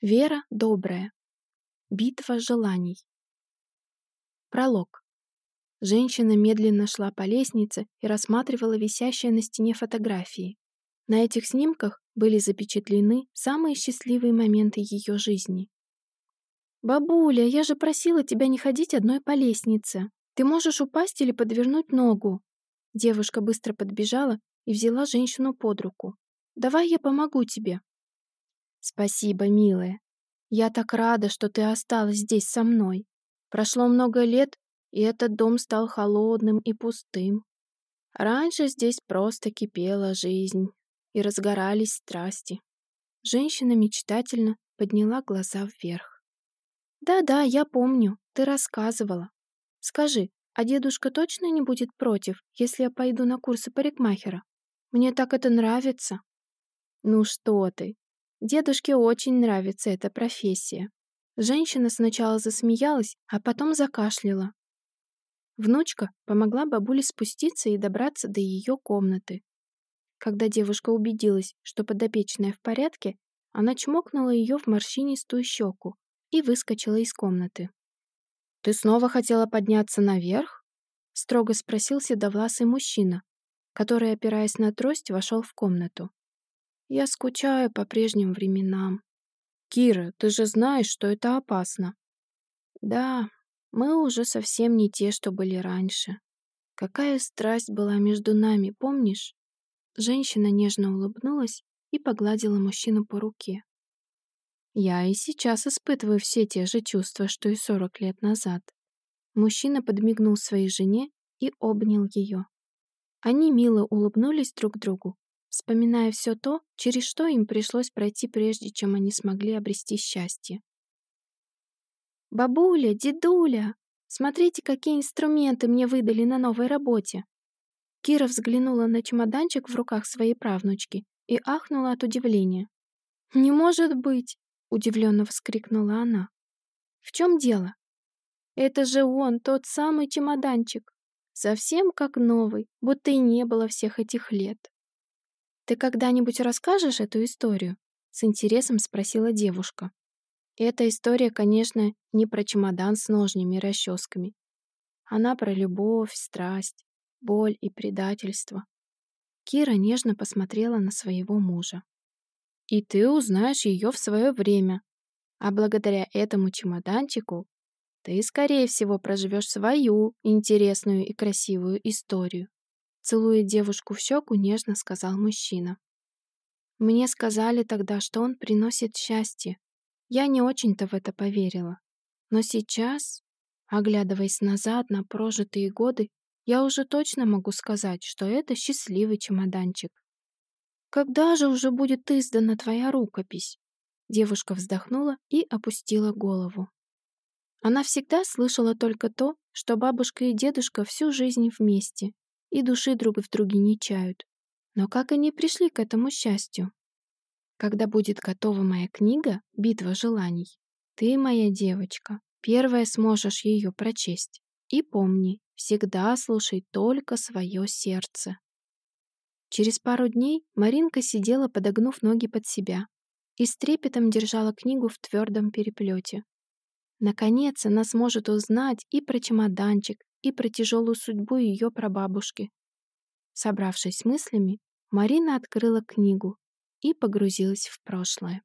Вера добрая. Битва желаний. Пролог. Женщина медленно шла по лестнице и рассматривала висящие на стене фотографии. На этих снимках были запечатлены самые счастливые моменты ее жизни. «Бабуля, я же просила тебя не ходить одной по лестнице. Ты можешь упасть или подвернуть ногу». Девушка быстро подбежала и взяла женщину под руку. «Давай я помогу тебе». «Спасибо, милая. Я так рада, что ты осталась здесь со мной. Прошло много лет, и этот дом стал холодным и пустым. Раньше здесь просто кипела жизнь, и разгорались страсти». Женщина мечтательно подняла глаза вверх. «Да-да, я помню, ты рассказывала. Скажи, а дедушка точно не будет против, если я пойду на курсы парикмахера? Мне так это нравится». «Ну что ты, Дедушке очень нравится эта профессия. Женщина сначала засмеялась, а потом закашляла. Внучка помогла бабуле спуститься и добраться до ее комнаты. Когда девушка убедилась, что подопечная в порядке, она чмокнула ее в морщинистую щеку и выскочила из комнаты. «Ты снова хотела подняться наверх?» — строго спросил седовласый мужчина, который, опираясь на трость, вошел в комнату. Я скучаю по прежним временам. Кира, ты же знаешь, что это опасно. Да, мы уже совсем не те, что были раньше. Какая страсть была между нами, помнишь? Женщина нежно улыбнулась и погладила мужчину по руке. Я и сейчас испытываю все те же чувства, что и сорок лет назад. Мужчина подмигнул своей жене и обнял ее. Они мило улыбнулись друг другу вспоминая все то, через что им пришлось пройти, прежде чем они смогли обрести счастье. «Бабуля, дедуля, смотрите, какие инструменты мне выдали на новой работе!» Кира взглянула на чемоданчик в руках своей правнучки и ахнула от удивления. «Не может быть!» — удивленно вскрикнула она. «В чем дело?» «Это же он, тот самый чемоданчик. Совсем как новый, будто и не было всех этих лет». «Ты когда-нибудь расскажешь эту историю?» — с интересом спросила девушка. Эта история, конечно, не про чемодан с ножнями и расческами. Она про любовь, страсть, боль и предательство. Кира нежно посмотрела на своего мужа. «И ты узнаешь ее в свое время. А благодаря этому чемоданчику ты, скорее всего, проживешь свою интересную и красивую историю. Целуя девушку в щеку, нежно сказал мужчина. Мне сказали тогда, что он приносит счастье. Я не очень-то в это поверила. Но сейчас, оглядываясь назад на прожитые годы, я уже точно могу сказать, что это счастливый чемоданчик. «Когда же уже будет издана твоя рукопись?» Девушка вздохнула и опустила голову. Она всегда слышала только то, что бабушка и дедушка всю жизнь вместе, и души друг в друге не чают. Но как они пришли к этому счастью? Когда будет готова моя книга «Битва желаний», ты, моя девочка, первая сможешь ее прочесть. И помни, всегда слушай только свое сердце. Через пару дней Маринка сидела, подогнув ноги под себя, и с трепетом держала книгу в твердом переплете. Наконец она сможет узнать и про чемоданчик, и про тяжелую судьбу ее прабабушки. Собравшись мыслями, Марина открыла книгу и погрузилась в прошлое.